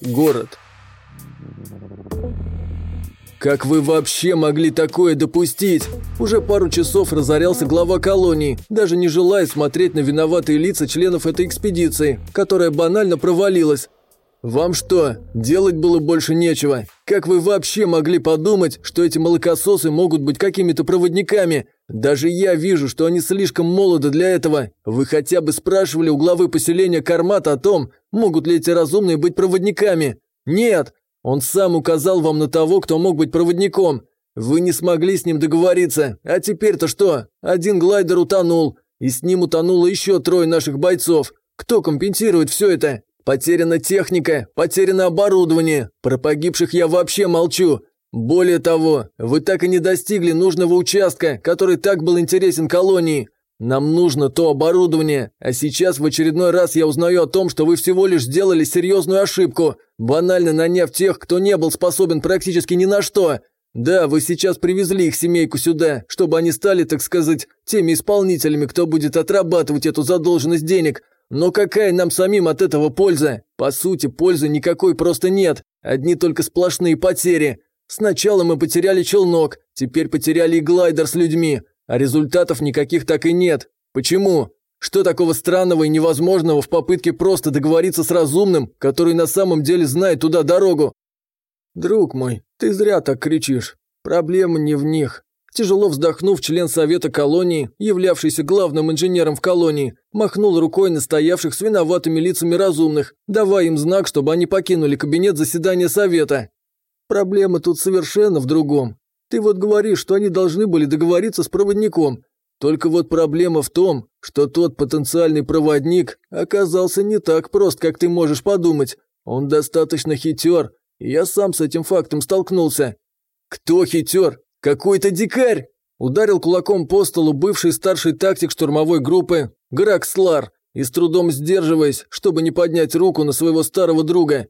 Город. «Как вы вообще могли такое допустить?» Уже пару часов разорялся глава колонии, даже не желая смотреть на виноватые лица членов этой экспедиции, которая банально провалилась. «Вам что, делать было больше нечего? Как вы вообще могли подумать, что эти молокососы могут быть какими-то проводниками? Даже я вижу, что они слишком молоды для этого. Вы хотя бы спрашивали у главы поселения Кармат о том, могут ли эти разумные быть проводниками? Нет! Он сам указал вам на того, кто мог быть проводником. Вы не смогли с ним договориться. А теперь-то что? Один глайдер утонул, и с ним утонуло еще трое наших бойцов. Кто компенсирует все это? Потеряна техника, потеряно оборудование. Про погибших я вообще молчу. Более того, вы так и не достигли нужного участка, который так был интересен колонии. Нам нужно то оборудование, а сейчас в очередной раз я узнаю о том, что вы всего лишь сделали серьезную ошибку, банально наняв тех, кто не был способен практически ни на что. Да, вы сейчас привезли их семейку сюда, чтобы они стали, так сказать, теми исполнителями, кто будет отрабатывать эту задолженность денег, но какая нам самим от этого польза? По сути, пользы никакой просто нет. Одни только сплошные потери. Сначала мы потеряли челнок, теперь потеряли и глайдер с людьми. А результатов никаких так и нет. Почему? Что такого странного и невозможного в попытке просто договориться с разумным, который на самом деле знает туда дорогу? Друг мой, ты зря так кричишь. Проблема не в них. Тяжело вздохнув, член совета колонии, являвшийся главным инженером в колонии, махнул рукой на стоявших с виноватыми лицами разумных, давая им знак, чтобы они покинули кабинет заседания совета. Проблема тут совершенно в другом. Ты вот говоришь, что они должны были договориться с проводником. Только вот проблема в том, что тот потенциальный проводник оказался не так прост, как ты можешь подумать. Он достаточно хитер, и я сам с этим фактом столкнулся. Кто хитер? «Какой-то дикарь!» Ударил кулаком по столу бывший старший тактик штурмовой группы Гракслар и с трудом сдерживаясь, чтобы не поднять руку на своего старого друга.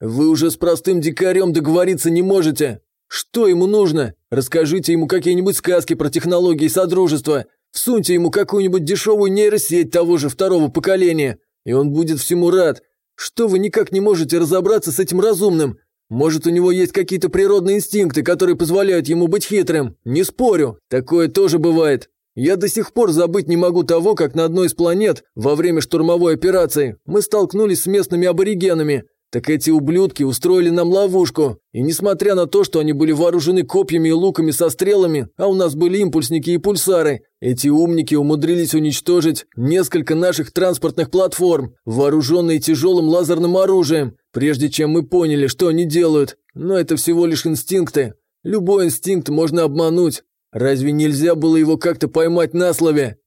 «Вы уже с простым дикарем договориться не можете. Что ему нужно? Расскажите ему какие-нибудь сказки про технологии Содружества. Всуньте ему какую-нибудь дешевую нейросеть того же второго поколения, и он будет всему рад. Что вы никак не можете разобраться с этим разумным? Может, у него есть какие-то природные инстинкты, которые позволяют ему быть хитрым. Не спорю, такое тоже бывает. Я до сих пор забыть не могу того, как на одной из планет во время штурмовой операции мы столкнулись с местными аборигенами. Так эти ублюдки устроили нам ловушку, и несмотря на то, что они были вооружены копьями и луками со стрелами, а у нас были импульсники и пульсары, эти умники умудрились уничтожить несколько наших транспортных платформ, вооруженные тяжелым лазерным оружием, прежде чем мы поняли, что они делают. Но это всего лишь инстинкты. Любой инстинкт можно обмануть. Разве нельзя было его как-то поймать на слове?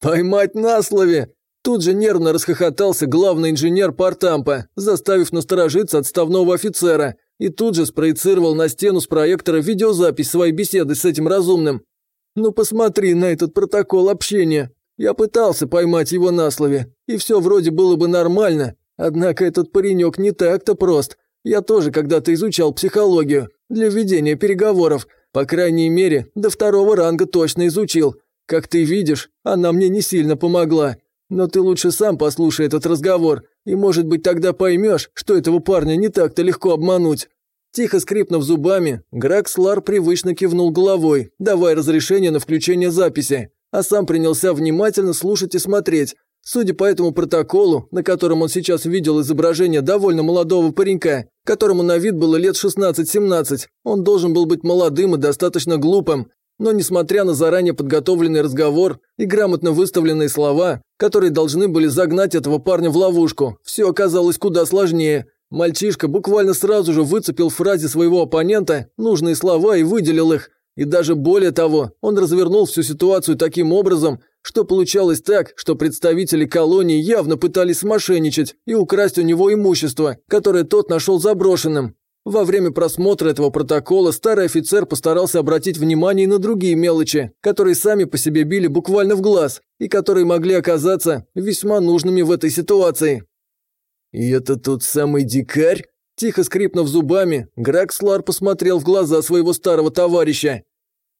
Поймать на слове? Тут же нервно расхохотался главный инженер Партампа, заставив насторожиться отставного офицера, и тут же спроецировал на стену с проектора видеозапись своей беседы с этим разумным. «Ну посмотри на этот протокол общения. Я пытался поймать его на слове, и все вроде было бы нормально. Однако этот паренек не так-то прост. Я тоже когда-то изучал психологию для ведения переговоров. По крайней мере, до второго ранга точно изучил. Как ты видишь, она мне не сильно помогла. Но ты лучше сам послушай этот разговор, и, может быть, тогда поймешь, что этого парня не так-то легко обмануть». Тихо скрипнув зубами, Гракслар привычно кивнул головой, давая разрешение на включение записи, а сам принялся внимательно слушать и смотреть. Судя по этому протоколу, на котором он сейчас видел изображение довольно молодого паренька, которому на вид было лет 16-17, он должен был быть молодым и достаточно глупым, но несмотря на заранее подготовленный разговор и грамотно выставленные слова, которые должны были загнать этого парня в ловушку, все оказалось куда сложнее. Мальчишка буквально сразу же выцепил в фразе своего оппонента нужные слова и выделил их. И даже более того, он развернул всю ситуацию таким образом, что получалось так, что представители колонии явно пытались смошенничать и украсть у него имущество, которое тот нашел заброшенным. Во время просмотра этого протокола старый офицер постарался обратить внимание на другие мелочи, которые сами по себе били буквально в глаз и которые могли оказаться весьма нужными в этой ситуации. «И это тот самый дикарь?» Тихо скрипнув зубами, Гракслар посмотрел в глаза своего старого товарища.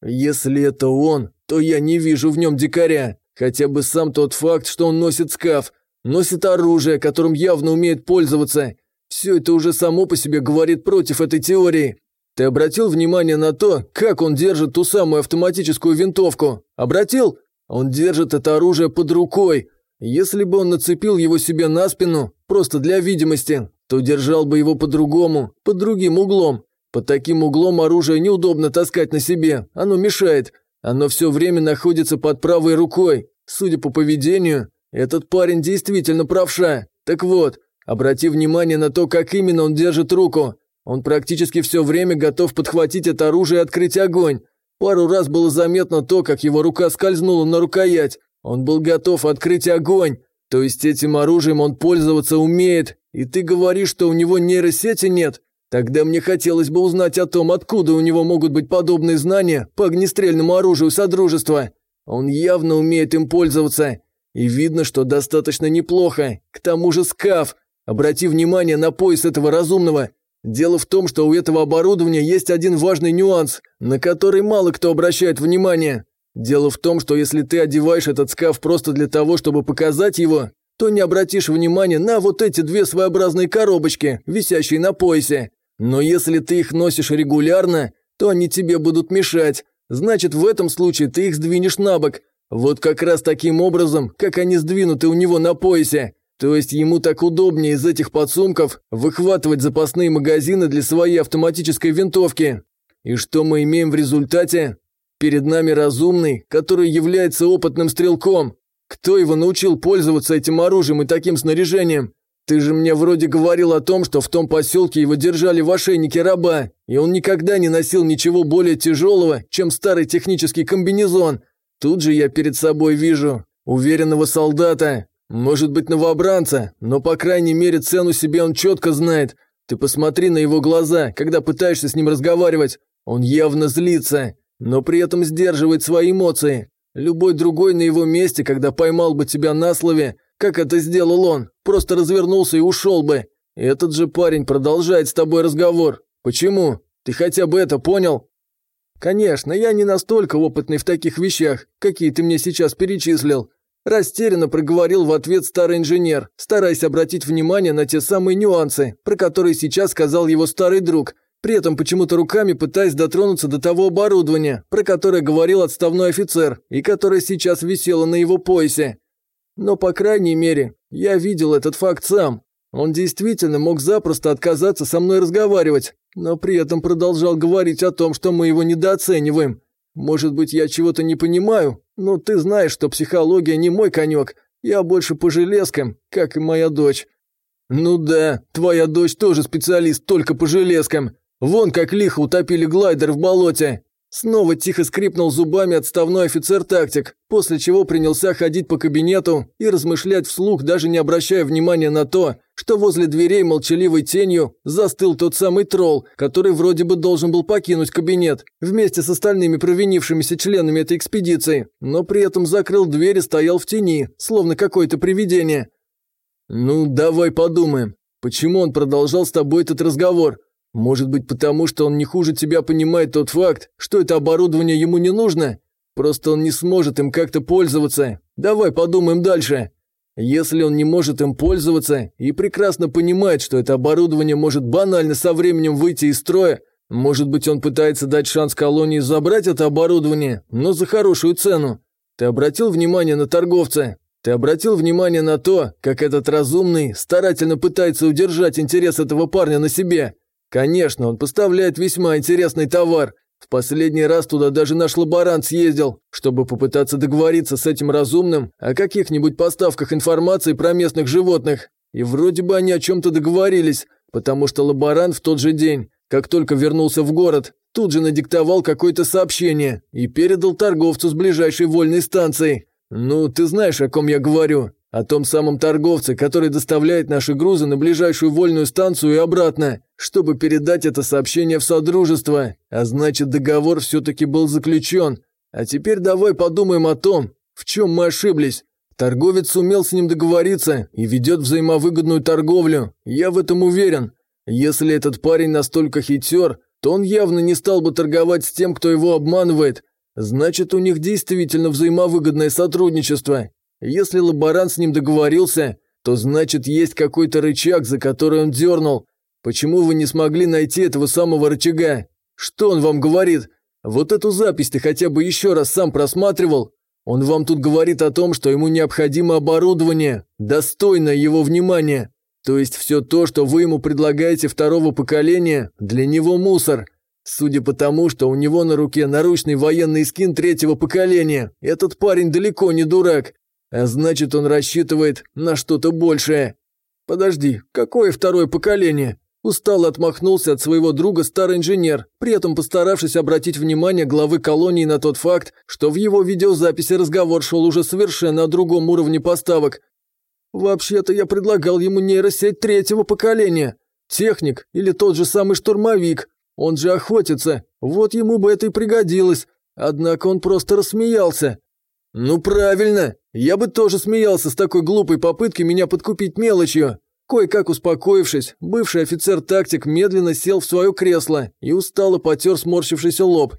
Если это он, то я не вижу в нем дикаря. Хотя бы сам тот факт, что он носит скаф, носит оружие, которым явно умеет пользоваться. Все это уже само по себе говорит против этой теории. Ты обратил внимание на то, как он держит ту самую автоматическую винтовку? Обратил? Он держит это оружие под рукой. Если бы он нацепил его себе на спину, просто для видимости, то держал бы его по-другому, под другим углом. Под таким углом оружие неудобно таскать на себе, оно мешает. Оно все время находится под правой рукой. Судя по поведению, этот парень действительно правша. Так вот, обрати внимание на то, как именно он держит руку. Он практически все время готов подхватить это оружие и открыть огонь. Пару раз было заметно то, как его рука скользнула на рукоять. Он был готов открыть огонь. То есть этим оружием он пользоваться умеет. И ты говоришь, что у него нейросети нет? Тогда мне хотелось бы узнать о том, откуда у него могут быть подобные знания по огнестрельному оружию Содружества. Он явно умеет им пользоваться. И видно, что достаточно неплохо. К тому же скаф. Обрати внимание на пояс этого разумного. Дело в том, что у этого оборудования есть один важный нюанс, на который мало кто обращает внимание. Дело в том, что если ты одеваешь этот скаф просто для того, чтобы показать его, то не обратишь внимания на вот эти две своеобразные коробочки, висящие на поясе. Но если ты их носишь регулярно, то они тебе будут мешать. Значит, в этом случае ты их сдвинешь на бок. Вот как раз таким образом, как они сдвинуты у него на поясе. То есть ему так удобнее из этих подсумков выхватывать запасные магазины для своей автоматической винтовки. И что мы имеем в результате? Перед нами разумный, который является опытным стрелком. Кто его научил пользоваться этим оружием и таким снаряжением? Ты же мне вроде говорил о том, что в том поселке его держали в ошейнике раба, и он никогда не носил ничего более тяжелого, чем старый технический комбинезон. Тут же я перед собой вижу уверенного солдата, может быть, новобранца, но, по крайней мере, цену себе он четко знает. Ты посмотри на его глаза, когда пытаешься с ним разговаривать. Он явно злится, но при этом сдерживает свои эмоции. Любой другой на его месте, когда поймал бы тебя на слове, как это сделал он, просто развернулся и ушел бы. Этот же парень продолжает с тобой разговор. Почему? Ты хотя бы это понял? Конечно, я не настолько опытный в таких вещах, какие ты мне сейчас перечислил. Растерянно проговорил в ответ старый инженер, стараясь обратить внимание на те самые нюансы, про которые сейчас сказал его старый друг, при этом почему-то руками пытаясь дотронуться до того оборудования, про которое говорил отставной офицер и которое сейчас висело на его поясе. Но, по крайней мере, я видел этот факт сам. Он действительно мог запросто отказаться со мной разговаривать, но при этом продолжал говорить о том, что мы его недооцениваем. Может быть, я чего-то не понимаю, но ты знаешь, что психология не мой конек. Я больше по железкам, как и моя дочь. Ну да, твоя дочь тоже специалист только по железкам. Вон как лихо утопили глайдер в болоте. Снова тихо скрипнул зубами отставной офицер-тактик, после чего принялся ходить по кабинету и размышлять вслух, даже не обращая внимания на то, что возле дверей молчаливой тенью застыл тот самый тролл, который вроде бы должен был покинуть кабинет вместе с остальными провинившимися членами этой экспедиции, но при этом закрыл дверь и стоял в тени, словно какое-то привидение. «Ну, давай подумаем, почему он продолжал с тобой этот разговор?» Может быть, потому что он не хуже тебя понимает тот факт, что это оборудование ему не нужно? Просто он не сможет им как-то пользоваться. Давай подумаем дальше. Если он не может им пользоваться и прекрасно понимает, что это оборудование может банально со временем выйти из строя, может быть, он пытается дать шанс колонии забрать это оборудование, но за хорошую цену. Ты обратил внимание на торговца? Ты обратил внимание на то, как этот разумный старательно пытается удержать интерес этого парня на себе? Конечно, он поставляет весьма интересный товар. В последний раз туда даже наш лаборант съездил, чтобы попытаться договориться с этим разумным о каких-нибудь поставках информации про местных животных. И вроде бы они о чем-то договорились, потому что лаборант в тот же день, как только вернулся в город, тут же надиктовал какое-то сообщение и передал торговцу с ближайшей вольной станции. Ну, ты знаешь, о ком я говорю. О том самом торговце, который доставляет наши грузы на ближайшую вольную станцию и обратно, чтобы передать это сообщение в Содружество. А значит, договор все-таки был заключен. А теперь давай подумаем о том, в чем мы ошиблись. Торговец сумел с ним договориться и ведет взаимовыгодную торговлю. Я в этом уверен. Если этот парень настолько хитер, то он явно не стал бы торговать с тем, кто его обманывает. Значит, у них действительно взаимовыгодное сотрудничество. Если лаборант с ним договорился, то значит есть какой-то рычаг, за который он дернул. Почему вы не смогли найти этого самого рычага? Что он вам говорит? Вот эту запись ты хотя бы еще раз сам просматривал? Он вам тут говорит о том, что ему необходимо оборудование, достойное его внимания. То есть все то, что вы ему предлагаете второго поколения, для него мусор. Судя по тому, что у него на руке наручный военный скин третьего поколения, этот парень далеко не дурак. А значит, он рассчитывает на что-то большее. Подожди, какое второе поколение? Устало отмахнулся от своего друга старый инженер, при этом постаравшись обратить внимание главы колонии на тот факт, что в его видеозаписи разговор шел уже совершенно о другом уровне поставок. Вообще-то я предлагал ему нейросеть третьего поколения. Техник или тот же самый штурмовик. Он же охотится, вот ему бы это и пригодилось. Однако он просто рассмеялся. «Ну правильно, я бы тоже смеялся с такой глупой попыткой меня подкупить мелочью». Кое-как успокоившись, бывший офицер-тактик медленно сел в свое кресло и устало потер сморщившийся лоб.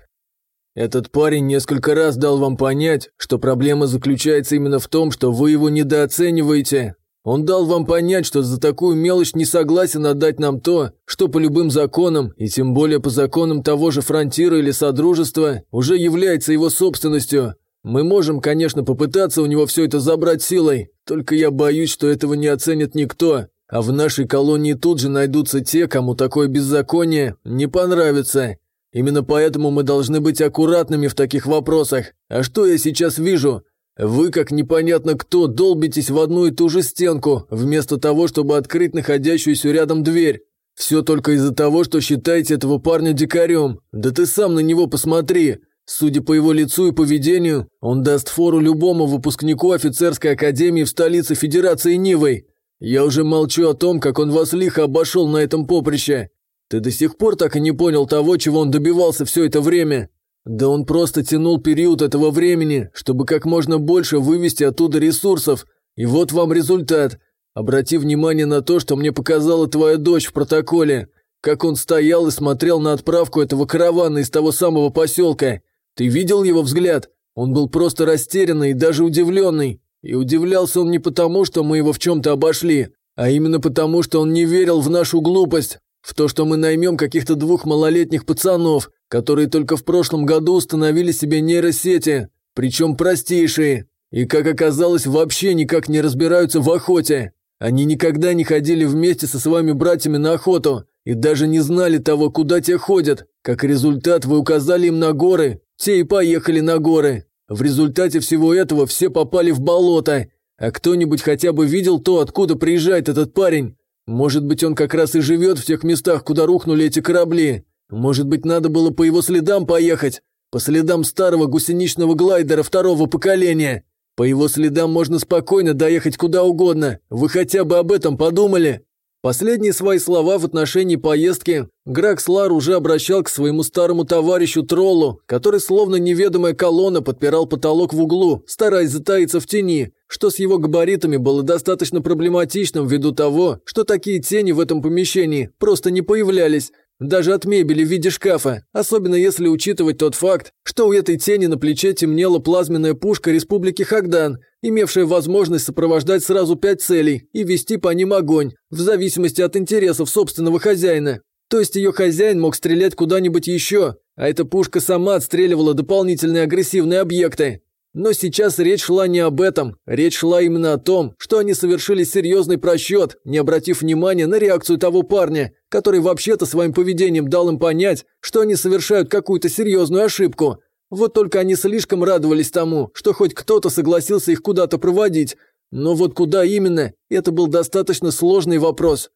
«Этот парень несколько раз дал вам понять, что проблема заключается именно в том, что вы его недооцениваете. Он дал вам понять, что за такую мелочь не согласен отдать нам то, что по любым законам, и тем более по законам того же фронтира или содружества, уже является его собственностью. Мы можем, конечно, попытаться у него все это забрать силой, только я боюсь, что этого не оценит никто, а в нашей колонии тут же найдутся те, кому такое беззаконие не понравится. Именно поэтому мы должны быть аккуратными в таких вопросах. А что я сейчас вижу? Вы, как непонятно кто, долбитесь в одну и ту же стенку, вместо того, чтобы открыть находящуюся рядом дверь. Все только из-за того, что считаете этого парня дикарем. Да ты сам на него посмотри. Судя по его лицу и поведению, он даст фору любому выпускнику офицерской академии в столице Федерации Нивой. Я уже молчу о том, как он вас лихо обошел на этом поприще. Ты до сих пор так и не понял того, чего он добивался все это время. Да он просто тянул период этого времени, чтобы как можно больше вывести оттуда ресурсов. И вот вам результат. Обрати внимание на то, что мне показала твоя дочь в протоколе. Как он стоял и смотрел на отправку этого каравана из того самого поселка. Ты видел его взгляд? Он был просто растерянный и даже удивленный. И удивлялся он не потому, что мы его в чем-то обошли, а именно потому, что он не верил в нашу глупость, в то, что мы наймем каких-то двух малолетних пацанов, которые только в прошлом году установили себе нейросети, причем простейшие, и, как оказалось, вообще никак не разбираются в охоте. Они никогда не ходили вместе со своими братьями на охоту и даже не знали того, куда те ходят. Как результат, вы указали им на горы, те и поехали на горы. В результате всего этого все попали в болото. А кто-нибудь хотя бы видел то, откуда приезжает этот парень? Может быть, он как раз и живет в тех местах, куда рухнули эти корабли. Может быть, надо было по его следам поехать? По следам старого гусеничного глайдера второго поколения. По его следам можно спокойно доехать куда угодно. Вы хотя бы об этом подумали?» Последние свои слова в отношении поездки Гракс Лар уже обращал к своему старому товарищу Троллу, который словно неведомая колонна подпирал потолок в углу, стараясь затаиться в тени, что с его габаритами было достаточно проблематичным ввиду того, что такие тени в этом помещении просто не появлялись, даже от мебели в виде шкафа, особенно если учитывать тот факт, что у этой тени на плече темнела плазменная пушка Республики Хагдан, имевшая возможность сопровождать сразу пять целей и вести по ним огонь, в зависимости от интересов собственного хозяина. То есть ее хозяин мог стрелять куда-нибудь еще, а эта пушка сама отстреливала дополнительные агрессивные объекты. Но сейчас речь шла не об этом, речь шла именно о том, что они совершили серьезный просчет, не обратив внимания на реакцию того парня, который вообще-то своим поведением дал им понять, что они совершают какую-то серьезную ошибку. Вот только они слишком радовались тому, что хоть кто-то согласился их куда-то проводить. Но вот куда именно, это был достаточно сложный вопрос.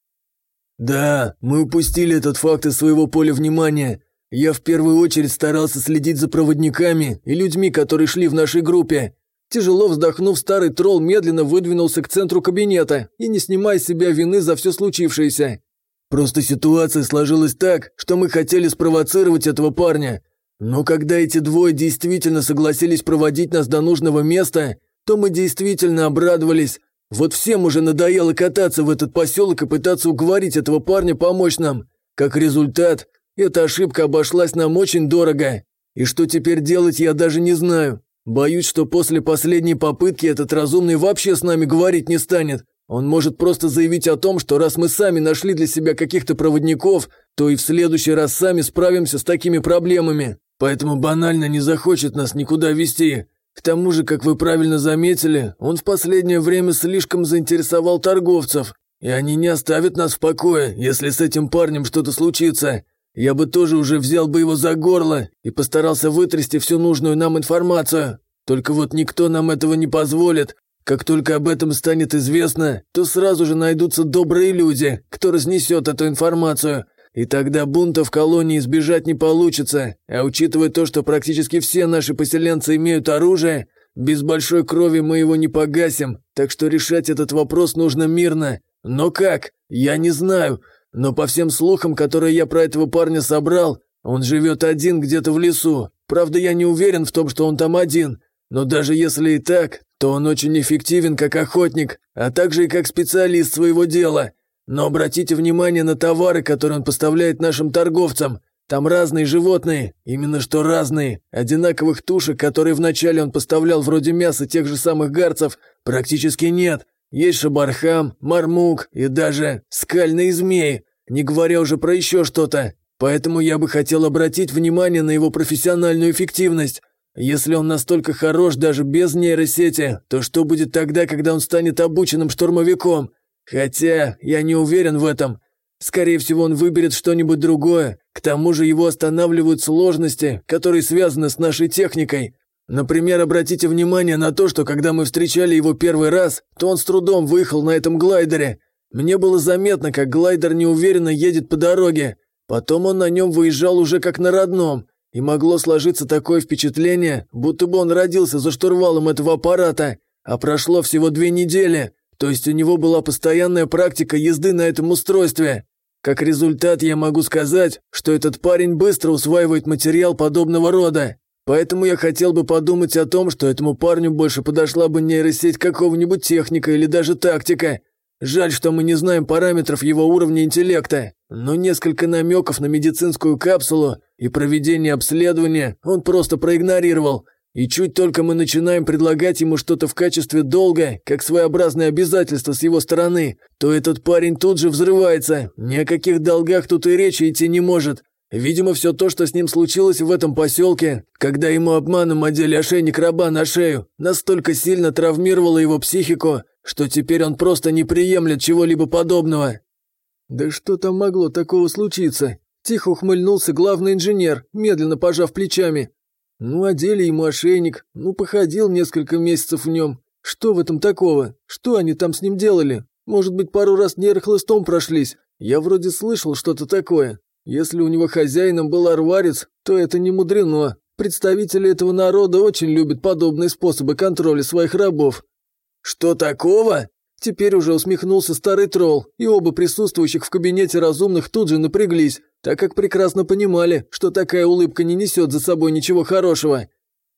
«Да, мы упустили этот факт из своего поля внимания», я в первую очередь старался следить за проводниками и людьми, которые шли в нашей группе. Тяжело вздохнув, старый тролл медленно выдвинулся к центру кабинета и не снимая с себя вины за все случившееся. Просто ситуация сложилась так, что мы хотели спровоцировать этого парня. Но когда эти двое действительно согласились проводить нас до нужного места, то мы действительно обрадовались. Вот всем уже надоело кататься в этот поселок и пытаться уговорить этого парня помочь нам. Как результат, эта ошибка обошлась нам очень дорого. И что теперь делать, я даже не знаю. Боюсь, что после последней попытки этот разумный вообще с нами говорить не станет. Он может просто заявить о том, что раз мы сами нашли для себя каких-то проводников, то и в следующий раз сами справимся с такими проблемами. Поэтому банально не захочет нас никуда вести. К тому же, как вы правильно заметили, он в последнее время слишком заинтересовал торговцев, и они не оставят нас в покое, если с этим парнем что-то случится. Я бы тоже уже взял бы его за горло и постарался вытрясти всю нужную нам информацию. Только вот никто нам этого не позволит. Как только об этом станет известно, то сразу же найдутся добрые люди, кто разнесет эту информацию. И тогда бунта в колонии избежать не получится. А учитывая то, что практически все наши поселенцы имеют оружие, без большой крови мы его не погасим, так что решать этот вопрос нужно мирно. Но как? Я не знаю. Но по всем слухам, которые я про этого парня собрал, он живет один где-то в лесу. Правда, я не уверен в том, что он там один. Но даже если и так, то он очень эффективен как охотник, а также и как специалист своего дела. Но обратите внимание на товары, которые он поставляет нашим торговцам. Там разные животные, именно что разные. Одинаковых тушек, которые вначале он поставлял вроде мяса тех же самых гарцев, практически нет. Есть шабархам, мармук и даже скальные змеи, не говоря уже про еще что-то. Поэтому я бы хотел обратить внимание на его профессиональную эффективность. Если он настолько хорош даже без нейросети, то что будет тогда, когда он станет обученным штурмовиком? Хотя я не уверен в этом. Скорее всего, он выберет что-нибудь другое. К тому же его останавливают сложности, которые связаны с нашей техникой. Например, обратите внимание на то, что когда мы встречали его первый раз, то он с трудом выехал на этом глайдере. Мне было заметно, как глайдер неуверенно едет по дороге. Потом он на нем выезжал уже как на родном. И могло сложиться такое впечатление, будто бы он родился за штурвалом этого аппарата. А прошло всего две недели. То есть у него была постоянная практика езды на этом устройстве. Как результат, я могу сказать, что этот парень быстро усваивает материал подобного рода. Поэтому я хотел бы подумать о том, что этому парню больше подошла бы нейросеть какого-нибудь техника или даже тактика. Жаль, что мы не знаем параметров его уровня интеллекта, но несколько намеков на медицинскую капсулу и проведение обследования он просто проигнорировал. И чуть только мы начинаем предлагать ему что-то в качестве долга, как своеобразное обязательство с его стороны, то этот парень тут же взрывается. Ни о каких долгах тут и речи идти не может. Видимо, все то, что с ним случилось в этом поселке, когда ему обманом одели ошейник раба на шею, настолько сильно травмировало его психику, что теперь он просто не приемлет чего-либо подобного. «Да что там могло такого случиться?» Тихо ухмыльнулся главный инженер, медленно пожав плечами. «Ну, одели ему ошейник, ну, походил несколько месяцев в нем. Что в этом такого? Что они там с ним делали? Может быть, пару раз нейрохлыстом прошлись? Я вроде слышал что-то такое. Если у него хозяином был арварец, то это не мудрено. Представители этого народа очень любят подобные способы контроля своих рабов. «Что такого?» Теперь уже усмехнулся старый тролл, и оба присутствующих в кабинете разумных тут же напряглись, так как прекрасно понимали, что такая улыбка не несет за собой ничего хорошего.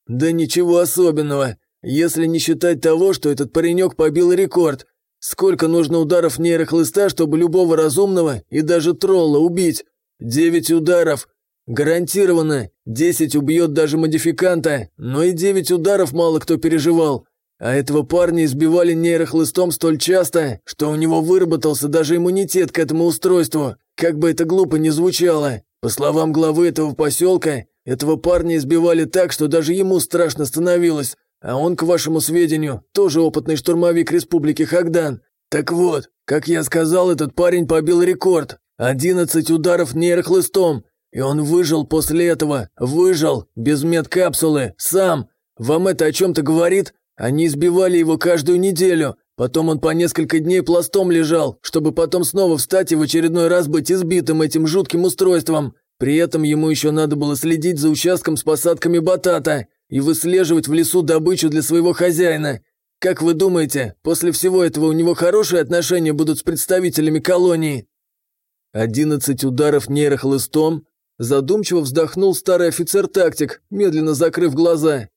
«Да ничего особенного, если не считать того, что этот паренек побил рекорд. Сколько нужно ударов нейрохлыста, чтобы любого разумного и даже тролла убить? Девять ударов. Гарантированно. Десять убьет даже модификанта, но и девять ударов мало кто переживал. А этого парня избивали нейрохлыстом столь часто, что у него выработался даже иммунитет к этому устройству. Как бы это глупо ни звучало. По словам главы этого поселка, этого парня избивали так, что даже ему страшно становилось. А он, к вашему сведению, тоже опытный штурмовик Республики Хагдан. Так вот, как я сказал, этот парень побил рекорд. Одиннадцать ударов нейрохлыстом, и он выжил после этого, выжил, без медкапсулы, сам. Вам это о чем-то говорит? Они избивали его каждую неделю, потом он по несколько дней пластом лежал, чтобы потом снова встать и в очередной раз быть избитым этим жутким устройством. При этом ему еще надо было следить за участком с посадками батата и выслеживать в лесу добычу для своего хозяина. Как вы думаете, после всего этого у него хорошие отношения будут с представителями колонии?» Одиннадцать ударов нейрохлыстом. Задумчиво вздохнул старый офицер-тактик, медленно закрыв глаза.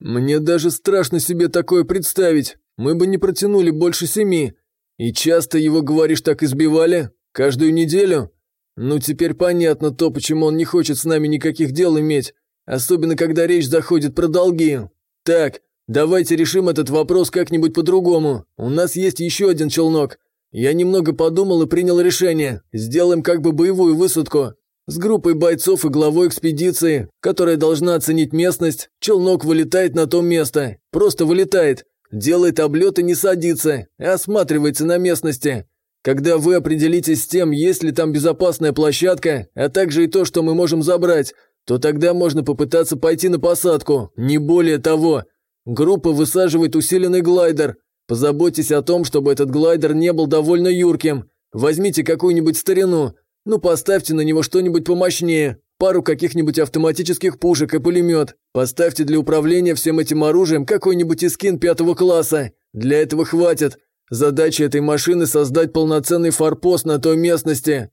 Мне даже страшно себе такое представить. Мы бы не протянули больше семи. И часто его, говоришь, так избивали? Каждую неделю? Ну, теперь понятно то, почему он не хочет с нами никаких дел иметь. особенно когда речь заходит про долги. Так, давайте решим этот вопрос как-нибудь по-другому. У нас есть еще один челнок. Я немного подумал и принял решение. Сделаем как бы боевую высадку. С группой бойцов и главой экспедиции, которая должна оценить местность, челнок вылетает на то место. Просто вылетает. Делает облет и не садится, и осматривается на местности. Когда вы определитесь с тем, есть ли там безопасная площадка, а также и то, что мы можем забрать, то тогда можно попытаться пойти на посадку, не более того. Группа высаживает усиленный глайдер. Позаботьтесь о том, чтобы этот глайдер не был довольно юрким. Возьмите какую-нибудь старину, ну поставьте на него что-нибудь помощнее, пару каких-нибудь автоматических пушек и пулемет. Поставьте для управления всем этим оружием какой-нибудь искин пятого класса. Для этого хватит. Задача этой машины – создать полноценный форпост на той местности.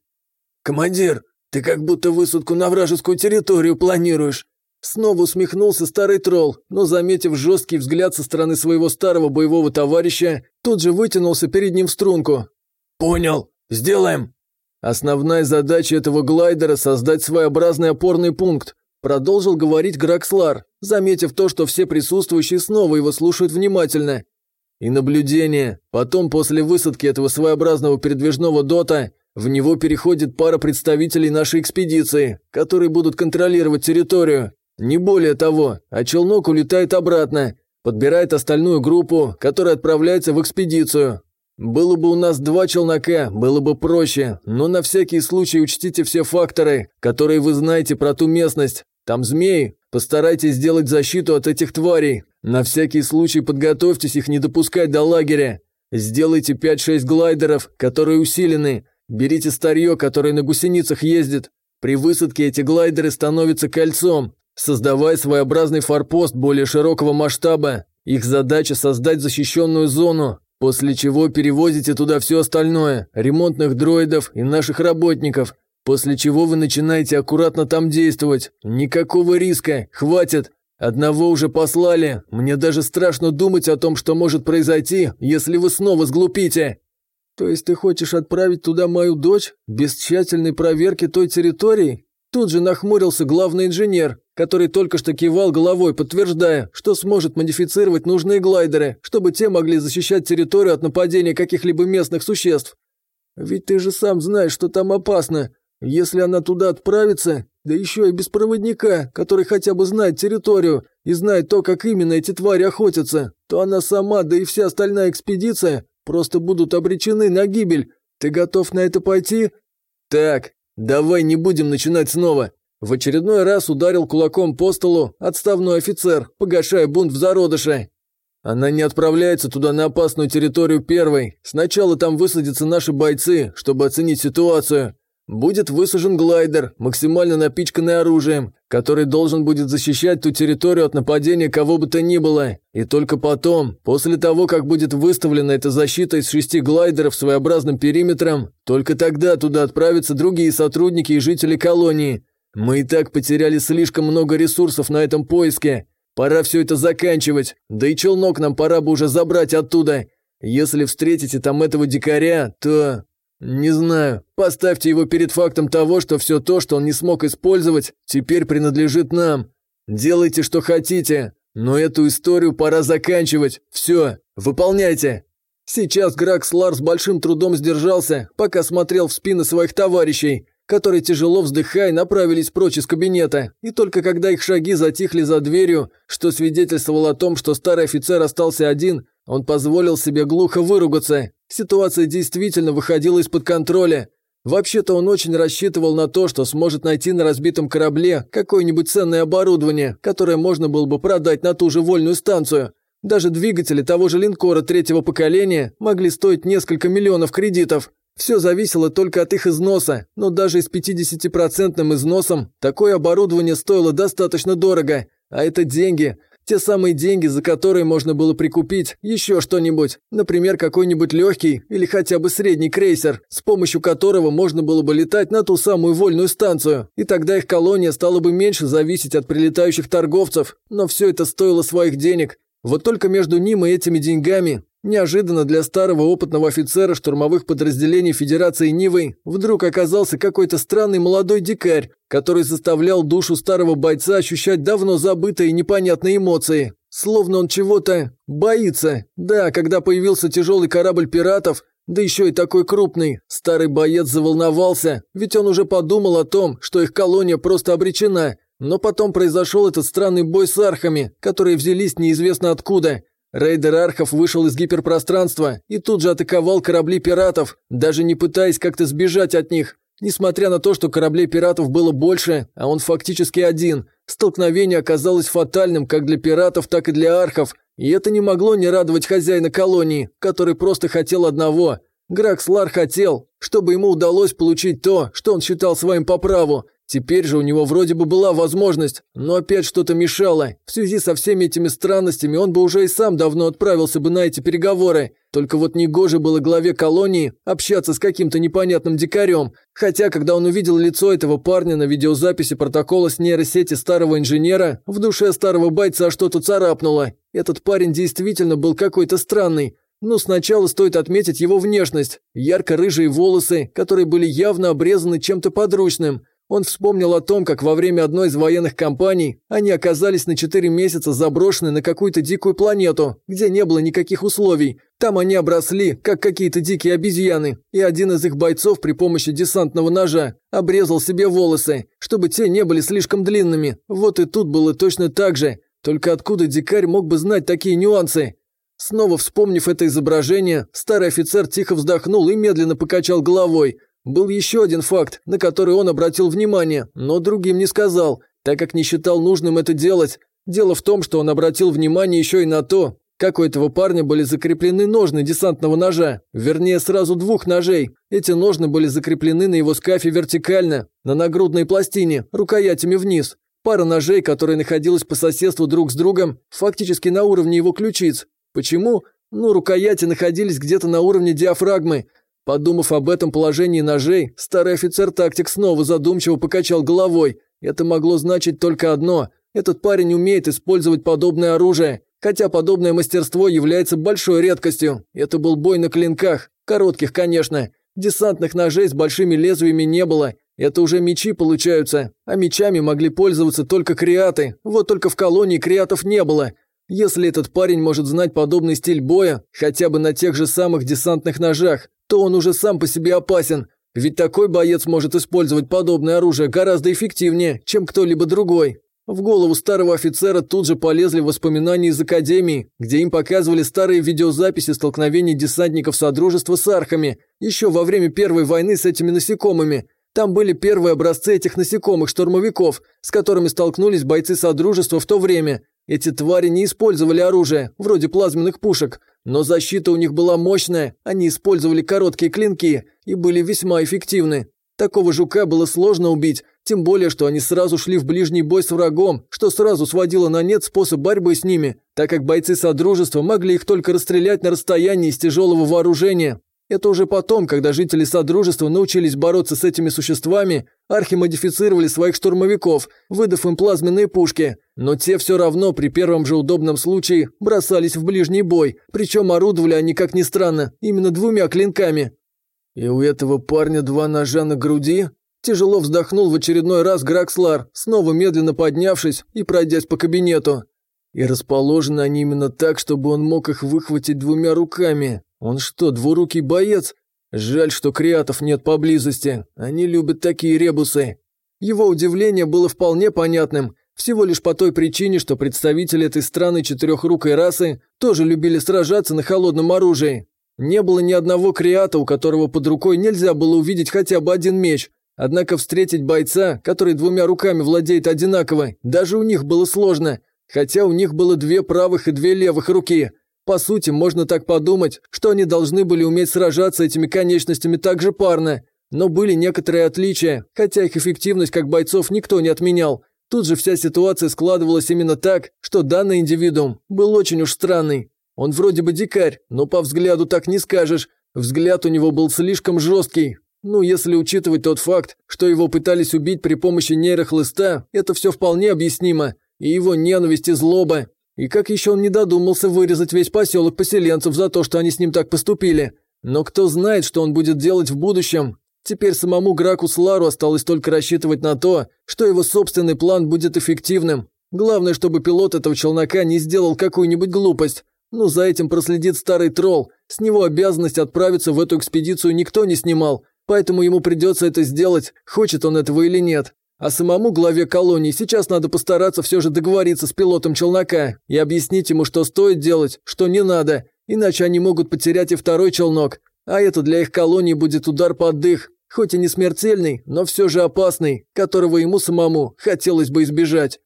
«Командир, ты как будто высадку на вражескую территорию планируешь». Снова усмехнулся старый тролл, но, заметив жесткий взгляд со стороны своего старого боевого товарища, тут же вытянулся перед ним в струнку. «Понял. Сделаем». Основная задача этого глайдера – создать своеобразный опорный пункт, продолжил говорить Гракслар, заметив то, что все присутствующие снова его слушают внимательно. И наблюдение. Потом, после высадки этого своеобразного передвижного дота, в него переходит пара представителей нашей экспедиции, которые будут контролировать территорию. Не более того, а челнок улетает обратно, подбирает остальную группу, которая отправляется в экспедицию. Было бы у нас два челнока, было бы проще, но на всякий случай учтите все факторы, которые вы знаете про ту местность. Там змеи, постарайтесь сделать защиту от этих тварей, на всякий случай подготовьтесь их не допускать до лагеря. Сделайте 5-6 глайдеров, которые усилены. Берите старье, которое на гусеницах ездит. При высадке эти глайдеры становятся кольцом, создавая своеобразный форпост более широкого масштаба. Их задача создать защищенную зону, после чего перевозите туда все остальное, ремонтных дроидов и наших работников, после чего вы начинаете аккуратно там действовать. Никакого риска, хватит. Одного уже послали. Мне даже страшно думать о том, что может произойти, если вы снова сглупите. То есть ты хочешь отправить туда мою дочь без тщательной проверки той территории? Тут же нахмурился главный инженер, который только что кивал головой, подтверждая, что сможет модифицировать нужные глайдеры, чтобы те могли защищать территорию от нападения каких-либо местных существ. Ведь ты же сам знаешь, что там опасно. Если она туда отправится, да еще и без проводника, который хотя бы знает территорию и знает то, как именно эти твари охотятся, то она сама, да и вся остальная экспедиция просто будут обречены на гибель. Ты готов на это пойти? Так, давай не будем начинать снова. В очередной раз ударил кулаком по столу отставной офицер, погашая бунт в зародыше. Она не отправляется туда на опасную территорию первой. Сначала там высадятся наши бойцы, чтобы оценить ситуацию. Будет высажен глайдер, максимально напичканный оружием, который должен будет защищать ту территорию от нападения кого бы то ни было. И только потом, после того, как будет выставлена эта защита из шести глайдеров своеобразным периметром, только тогда туда отправятся другие сотрудники и жители колонии. Мы и так потеряли слишком много ресурсов на этом поиске. Пора все это заканчивать, да и челнок нам пора бы уже забрать оттуда. Если встретите там этого дикаря, то «Не знаю. Поставьте его перед фактом того, что все то, что он не смог использовать, теперь принадлежит нам. Делайте, что хотите, но эту историю пора заканчивать. Все, выполняйте!» Сейчас Гракс Лар с большим трудом сдержался, пока смотрел в спины своих товарищей, которые, тяжело вздыхая, направились прочь из кабинета, и только когда их шаги затихли за дверью, что свидетельствовало о том, что старый офицер остался один, он позволил себе глухо выругаться. Ситуация действительно выходила из-под контроля. Вообще-то он очень рассчитывал на то, что сможет найти на разбитом корабле какое-нибудь ценное оборудование, которое можно было бы продать на ту же вольную станцию. Даже двигатели того же линкора третьего поколения могли стоить несколько миллионов кредитов. Все зависело только от их износа, но даже с 50% износом такое оборудование стоило достаточно дорого. А это деньги, те самые деньги, за которые можно было прикупить еще что-нибудь, например, какой-нибудь легкий или хотя бы средний крейсер, с помощью которого можно было бы летать на ту самую вольную станцию, и тогда их колония стала бы меньше зависеть от прилетающих торговцев, но все это стоило своих денег. Вот только между ним и этими деньгами Неожиданно для старого опытного офицера штурмовых подразделений Федерации Нивы вдруг оказался какой-то странный молодой дикарь, который заставлял душу старого бойца ощущать давно забытые непонятные эмоции. Словно он чего-то боится. Да, когда появился тяжелый корабль пиратов, да еще и такой крупный, старый боец заволновался, ведь он уже подумал о том, что их колония просто обречена. Но потом произошел этот странный бой с архами, которые взялись неизвестно откуда. Рейдер Архов вышел из гиперпространства и тут же атаковал корабли пиратов, даже не пытаясь как-то сбежать от них. Несмотря на то, что кораблей пиратов было больше, а он фактически один, столкновение оказалось фатальным как для пиратов, так и для архов, и это не могло не радовать хозяина колонии, который просто хотел одного. Гракслар хотел, чтобы ему удалось получить то, что он считал своим по праву – Теперь же у него вроде бы была возможность, но опять что-то мешало. В связи со всеми этими странностями он бы уже и сам давно отправился бы на эти переговоры. Только вот негоже было главе колонии общаться с каким-то непонятным дикарем. Хотя, когда он увидел лицо этого парня на видеозаписи протокола с нейросети старого инженера, в душе старого бойца что-то царапнуло. Этот парень действительно был какой-то странный. Но сначала стоит отметить его внешность. Ярко-рыжие волосы, которые были явно обрезаны чем-то подручным – он вспомнил о том, как во время одной из военных кампаний они оказались на 4 месяца заброшены на какую-то дикую планету, где не было никаких условий. Там они обросли, как какие-то дикие обезьяны, и один из их бойцов при помощи десантного ножа обрезал себе волосы, чтобы те не были слишком длинными. Вот и тут было точно так же. Только откуда дикарь мог бы знать такие нюансы? Снова вспомнив это изображение, старый офицер тихо вздохнул и медленно покачал головой, был еще один факт, на который он обратил внимание, но другим не сказал, так как не считал нужным это делать. Дело в том, что он обратил внимание еще и на то, как у этого парня были закреплены ножны десантного ножа, вернее, сразу двух ножей. Эти ножны были закреплены на его скафе вертикально, на нагрудной пластине, рукоятями вниз. Пара ножей, которая находилась по соседству друг с другом, фактически на уровне его ключиц. Почему? Ну, рукояти находились где-то на уровне диафрагмы, Подумав об этом положении ножей, старый офицер-тактик снова задумчиво покачал головой. Это могло значить только одно. Этот парень умеет использовать подобное оружие, хотя подобное мастерство является большой редкостью. Это был бой на клинках, коротких, конечно. Десантных ножей с большими лезвиями не было. Это уже мечи получаются, а мечами могли пользоваться только креаты. Вот только в колонии креатов не было. Если этот парень может знать подобный стиль боя, хотя бы на тех же самых десантных ножах, то он уже сам по себе опасен, ведь такой боец может использовать подобное оружие гораздо эффективнее, чем кто-либо другой. В голову старого офицера тут же полезли воспоминания из Академии, где им показывали старые видеозаписи столкновений десантников Содружества с архами, еще во время Первой войны с этими насекомыми. Там были первые образцы этих насекомых-штурмовиков, с которыми столкнулись бойцы Содружества в то время. Эти твари не использовали оружие, вроде плазменных пушек, но защита у них была мощная, они использовали короткие клинки и были весьма эффективны. Такого жука было сложно убить, тем более, что они сразу шли в ближний бой с врагом, что сразу сводило на нет способ борьбы с ними, так как бойцы Содружества могли их только расстрелять на расстоянии из тяжелого вооружения. Это уже потом, когда жители Содружества научились бороться с этими существами, архи модифицировали своих штурмовиков, выдав им плазменные пушки. Но те все равно при первом же удобном случае бросались в ближний бой, причем орудовали они, как ни странно, именно двумя клинками. И у этого парня два ножа на груди? Тяжело вздохнул в очередной раз Гракслар, снова медленно поднявшись и пройдясь по кабинету. И расположены они именно так, чтобы он мог их выхватить двумя руками. Он что, двурукий боец? Жаль, что креатов нет поблизости. Они любят такие ребусы. Его удивление было вполне понятным. Всего лишь по той причине, что представители этой страны четырехрукой расы тоже любили сражаться на холодном оружии. Не было ни одного креата, у которого под рукой нельзя было увидеть хотя бы один меч. Однако встретить бойца, который двумя руками владеет одинаково, даже у них было сложно, хотя у них было две правых и две левых руки. По сути, можно так подумать, что они должны были уметь сражаться этими конечностями так же парно. Но были некоторые отличия, хотя их эффективность как бойцов никто не отменял. Тут же вся ситуация складывалась именно так, что данный индивидуум был очень уж странный. Он вроде бы дикарь, но по взгляду так не скажешь. Взгляд у него был слишком жесткий. Ну, если учитывать тот факт, что его пытались убить при помощи нейрохлыста, это все вполне объяснимо. И его ненависть и злоба, И как еще он не додумался вырезать весь поселок поселенцев за то, что они с ним так поступили? Но кто знает, что он будет делать в будущем? Теперь самому Граку Слару осталось только рассчитывать на то, что его собственный план будет эффективным. Главное, чтобы пилот этого челнока не сделал какую-нибудь глупость. Ну, за этим проследит старый тролл. С него обязанность отправиться в эту экспедицию никто не снимал, поэтому ему придется это сделать, хочет он этого или нет. А самому главе колонии сейчас надо постараться все же договориться с пилотом челнока и объяснить ему, что стоит делать, что не надо, иначе они могут потерять и второй челнок. А это для их колонии будет удар под дых, хоть и не смертельный, но все же опасный, которого ему самому хотелось бы избежать.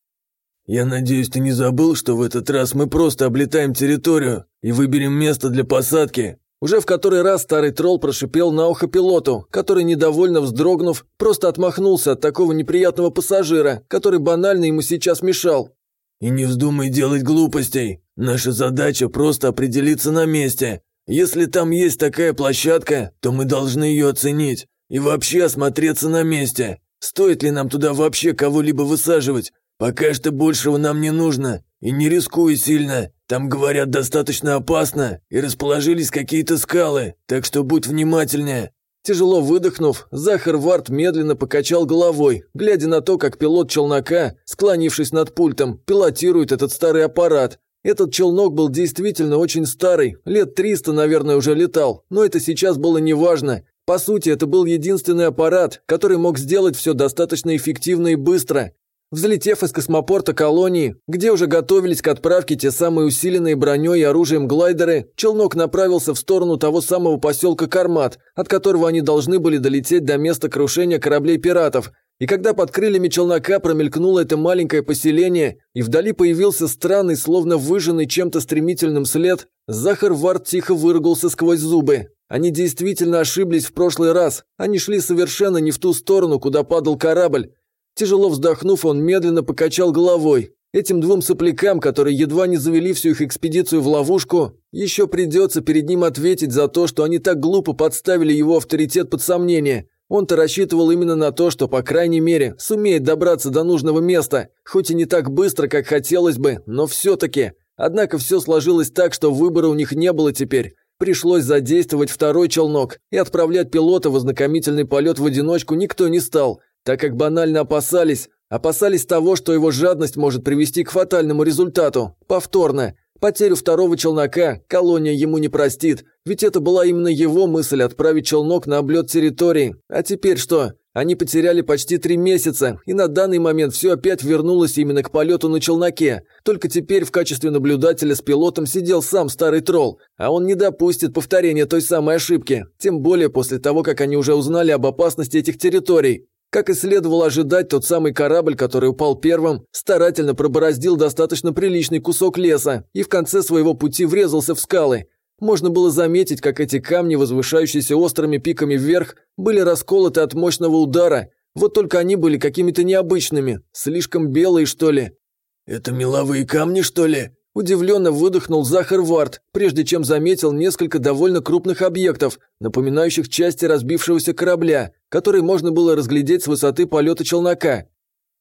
«Я надеюсь, ты не забыл, что в этот раз мы просто облетаем территорию и выберем место для посадки?» Уже в который раз старый тролл прошипел на ухо пилоту, который, недовольно вздрогнув, просто отмахнулся от такого неприятного пассажира, который банально ему сейчас мешал. «И не вздумай делать глупостей. Наша задача просто определиться на месте. Если там есть такая площадка, то мы должны ее оценить и вообще осмотреться на месте. Стоит ли нам туда вообще кого-либо высаживать? «Пока что большего нам не нужно, и не рискуй сильно. Там, говорят, достаточно опасно, и расположились какие-то скалы, так что будь внимательнее». Тяжело выдохнув, Захар Варт медленно покачал головой, глядя на то, как пилот челнока, склонившись над пультом, пилотирует этот старый аппарат. Этот челнок был действительно очень старый, лет 300, наверное, уже летал, но это сейчас было неважно. По сути, это был единственный аппарат, который мог сделать все достаточно эффективно и быстро. Взлетев из космопорта колонии, где уже готовились к отправке те самые усиленные броней и оружием глайдеры, челнок направился в сторону того самого поселка Кармат, от которого они должны были долететь до места крушения кораблей пиратов. И когда под крыльями челнока промелькнуло это маленькое поселение, и вдали появился странный, словно выжженный чем-то стремительным след, Захар Вард тихо выругался сквозь зубы. Они действительно ошиблись в прошлый раз. Они шли совершенно не в ту сторону, куда падал корабль. Тяжело вздохнув, он медленно покачал головой. Этим двум соплякам, которые едва не завели всю их экспедицию в ловушку, еще придется перед ним ответить за то, что они так глупо подставили его авторитет под сомнение. Он-то рассчитывал именно на то, что, по крайней мере, сумеет добраться до нужного места, хоть и не так быстро, как хотелось бы, но все-таки. Однако все сложилось так, что выбора у них не было теперь. Пришлось задействовать второй челнок, и отправлять пилота в ознакомительный полет в одиночку никто не стал – так как банально опасались, опасались того, что его жадность может привести к фатальному результату. Повторно. Потерю второго челнока колония ему не простит, ведь это была именно его мысль отправить челнок на облет территории. А теперь что? Они потеряли почти три месяца, и на данный момент все опять вернулось именно к полету на челноке. Только теперь в качестве наблюдателя с пилотом сидел сам старый тролл, а он не допустит повторения той самой ошибки, тем более после того, как они уже узнали об опасности этих территорий. Как и следовало ожидать, тот самый корабль, который упал первым, старательно пробороздил достаточно приличный кусок леса и в конце своего пути врезался в скалы. Можно было заметить, как эти камни, возвышающиеся острыми пиками вверх, были расколоты от мощного удара. Вот только они были какими-то необычными, слишком белые, что ли. «Это меловые камни, что ли?» Удивленно выдохнул Захар Варт, прежде чем заметил несколько довольно крупных объектов, напоминающих части разбившегося корабля, который можно было разглядеть с высоты полета челнока.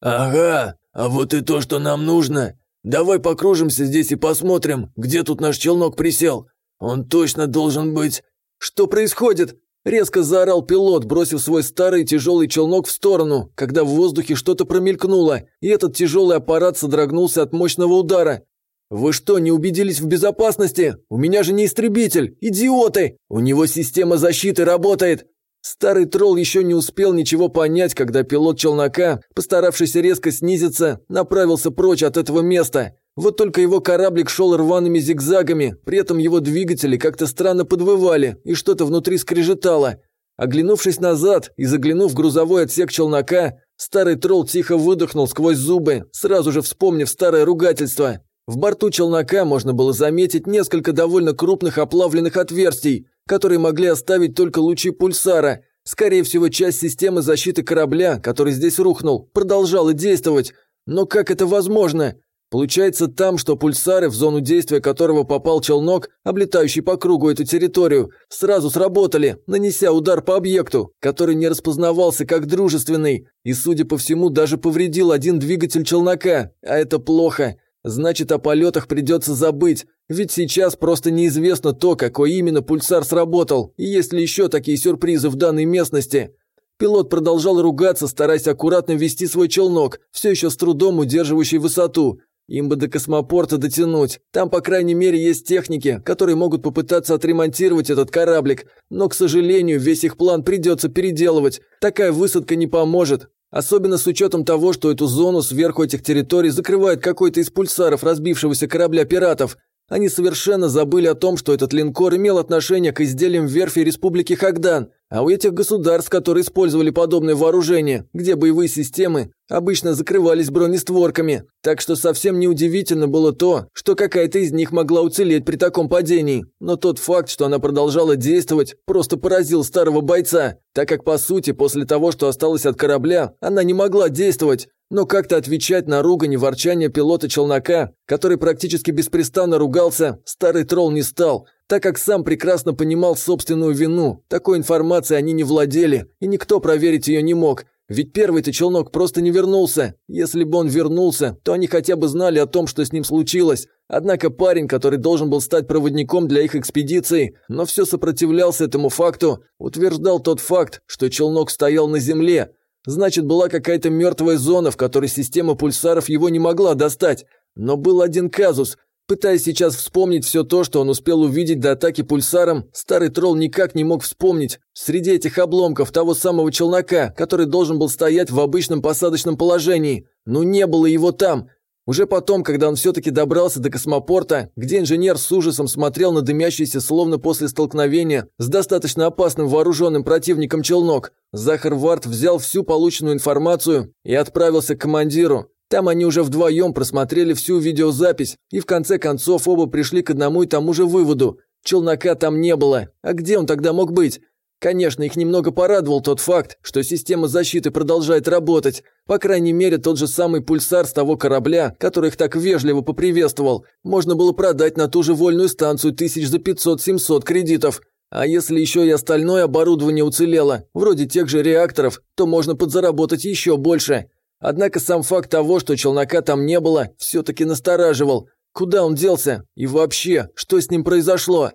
«Ага, а вот и то, что нам нужно. Давай покружимся здесь и посмотрим, где тут наш челнок присел. Он точно должен быть...» «Что происходит?» Резко заорал пилот, бросив свой старый тяжелый челнок в сторону, когда в воздухе что-то промелькнуло, и этот тяжелый аппарат содрогнулся от мощного удара. «Вы что, не убедились в безопасности? У меня же не истребитель! Идиоты! У него система защиты работает!» Старый тролл еще не успел ничего понять, когда пилот челнока, постаравшийся резко снизиться, направился прочь от этого места. Вот только его кораблик шел рваными зигзагами, при этом его двигатели как-то странно подвывали, и что-то внутри скрежетало. Оглянувшись назад и заглянув в грузовой отсек челнока, старый тролл тихо выдохнул сквозь зубы, сразу же вспомнив старое ругательство. В борту челнока можно было заметить несколько довольно крупных оплавленных отверстий, которые могли оставить только лучи пульсара. Скорее всего, часть системы защиты корабля, который здесь рухнул, продолжала действовать. Но как это возможно? Получается там, что пульсары, в зону действия которого попал челнок, облетающий по кругу эту территорию, сразу сработали, нанеся удар по объекту, который не распознавался как дружественный, и, судя по всему, даже повредил один двигатель челнока, а это плохо. Значит, о полетах придется забыть, ведь сейчас просто неизвестно то, какой именно пульсар сработал, и есть ли еще такие сюрпризы в данной местности. Пилот продолжал ругаться, стараясь аккуратно вести свой челнок, все еще с трудом удерживающий высоту. Им бы до космопорта дотянуть. Там, по крайней мере, есть техники, которые могут попытаться отремонтировать этот кораблик. Но, к сожалению, весь их план придется переделывать. Такая высадка не поможет. Особенно с учетом того, что эту зону сверху этих территорий закрывает какой-то из пульсаров разбившегося корабля пиратов. Они совершенно забыли о том, что этот линкор имел отношение к изделиям верфи Республики Хагдан, а у этих государств, которые использовали подобное вооружение, где боевые системы обычно закрывались бронестворками, так что совсем неудивительно было то, что какая-то из них могла уцелеть при таком падении. Но тот факт, что она продолжала действовать, просто поразил старого бойца, так как, по сути, после того, что осталось от корабля, она не могла действовать. Но как-то отвечать на ругань и ворчание пилота челнока, который практически беспрестанно ругался, старый тролл не стал, так как сам прекрасно понимал собственную вину. Такой информацией они не владели, и никто проверить ее не мог. Ведь первый-то челнок просто не вернулся. Если бы он вернулся, то они хотя бы знали о том, что с ним случилось. Однако парень, который должен был стать проводником для их экспедиции, но все сопротивлялся этому факту, утверждал тот факт, что челнок стоял на земле, Значит, была какая-то мертвая зона, в которой система пульсаров его не могла достать. Но был один казус. Пытаясь сейчас вспомнить все то, что он успел увидеть до атаки пульсаром, старый тролл никак не мог вспомнить. Среди этих обломков того самого челнока, который должен был стоять в обычном посадочном положении. Но не было его там. Уже потом, когда он все-таки добрался до космопорта, где инженер с ужасом смотрел на дымящийся, словно после столкновения, с достаточно опасным вооруженным противником челнок, Захар Варт взял всю полученную информацию и отправился к командиру. Там они уже вдвоем просмотрели всю видеозапись, и в конце концов оба пришли к одному и тому же выводу. Челнока там не было. А где он тогда мог быть? Конечно, их немного порадовал тот факт, что система защиты продолжает работать. По крайней мере, тот же самый пульсар с того корабля, который их так вежливо поприветствовал, можно было продать на ту же вольную станцию тысяч за 500-700 кредитов. А если еще и остальное оборудование уцелело, вроде тех же реакторов, то можно подзаработать еще больше. Однако сам факт того, что челнока там не было, все-таки настораживал. Куда он делся? И вообще, что с ним произошло?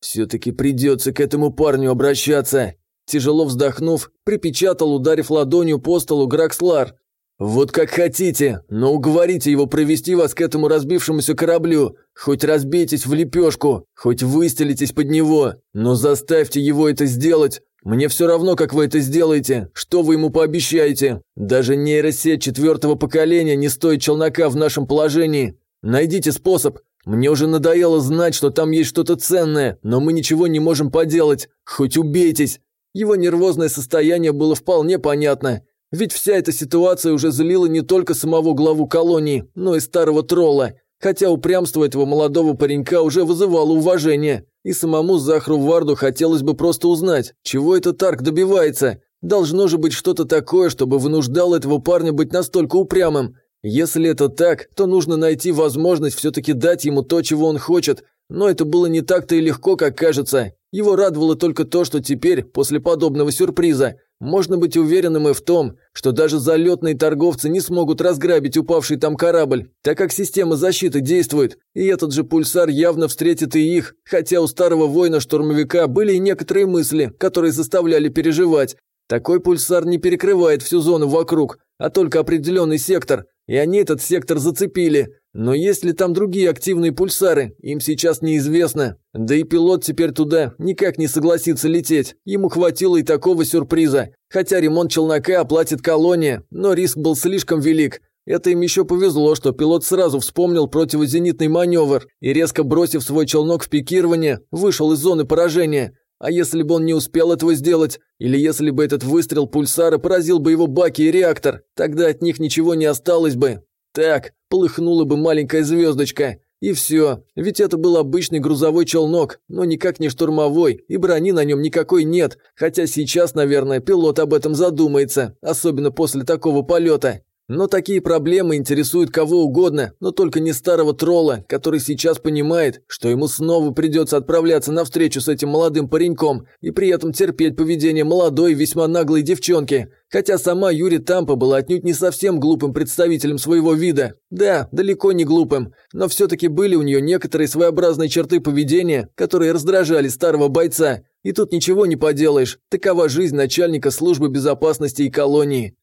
«Все-таки придется к этому парню обращаться», – тяжело вздохнув, припечатал, ударив ладонью по столу Гракслар. «Вот как хотите, но уговорите его провести вас к этому разбившемуся кораблю. Хоть разбейтесь в лепешку, хоть выстелитесь под него, но заставьте его это сделать. Мне все равно, как вы это сделаете, что вы ему пообещаете. Даже нейросеть четвертого поколения не стоит челнока в нашем положении. Найдите способ, мне уже надоело знать, что там есть что-то ценное, но мы ничего не можем поделать. Хоть убейтесь. Его нервозное состояние было вполне понятно. Ведь вся эта ситуация уже злила не только самого главу колонии, но и старого тролла. Хотя упрямство этого молодого паренька уже вызывало уважение. И самому Захру Варду хотелось бы просто узнать, чего этот Тарк добивается. Должно же быть что-то такое, чтобы вынуждало этого парня быть настолько упрямым. Если это так, то нужно найти возможность все-таки дать ему то, чего он хочет, но это было не так-то и легко, как кажется. Его радовало только то, что теперь, после подобного сюрприза, можно быть уверенным и в том, что даже залетные торговцы не смогут разграбить упавший там корабль, так как система защиты действует, и этот же пульсар явно встретит и их, хотя у старого воина-штурмовика были и некоторые мысли, которые заставляли переживать. Такой пульсар не перекрывает всю зону вокруг, а только определенный сектор, и они этот сектор зацепили. Но есть ли там другие активные пульсары, им сейчас неизвестно. Да и пилот теперь туда никак не согласится лететь. Ему хватило и такого сюрприза. Хотя ремонт челнока оплатит колония, но риск был слишком велик. Это им еще повезло, что пилот сразу вспомнил противозенитный маневр и, резко бросив свой челнок в пикирование, вышел из зоны поражения. А если бы он не успел этого сделать, или если бы этот выстрел пульсара поразил бы его баки и реактор, тогда от них ничего не осталось бы. Так, полыхнула бы маленькая звездочка. И все, ведь это был обычный грузовой челнок, но никак не штурмовой, и брони на нем никакой нет, хотя сейчас, наверное, пилот об этом задумается, особенно после такого полета. Но такие проблемы интересуют кого угодно, но только не старого тролла, который сейчас понимает, что ему снова придется отправляться на встречу с этим молодым пареньком и при этом терпеть поведение молодой весьма наглой девчонки. Хотя сама Юри Тампа была отнюдь не совсем глупым представителем своего вида. Да, далеко не глупым, но все-таки были у нее некоторые своеобразные черты поведения, которые раздражали старого бойца. И тут ничего не поделаешь, такова жизнь начальника службы безопасности и колонии.